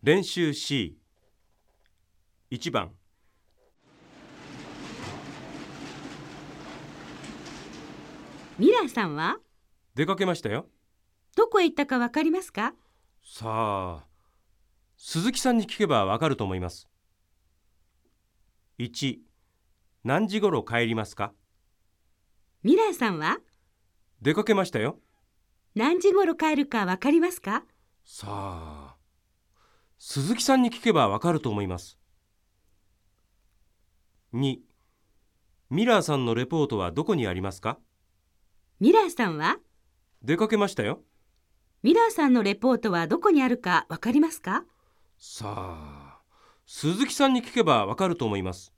練習 C1 番。ミラーさんは？出かけましたよ。どこへ行ったかわかりますか？さあ鈴木さんに聞けばわかると思います。1何時頃帰りますか？ミラーさんは？出かけましたよ。何時頃帰るかわかりますか？さあ鈴木さんに聞けばわかると思います。2ミラーさんのレポートはどこにありますか？ミラーさんは？出かけましたよ。ミラーさんのレポートはどこにあるかわかりますか？さあ鈴木さんに聞けばわかると思います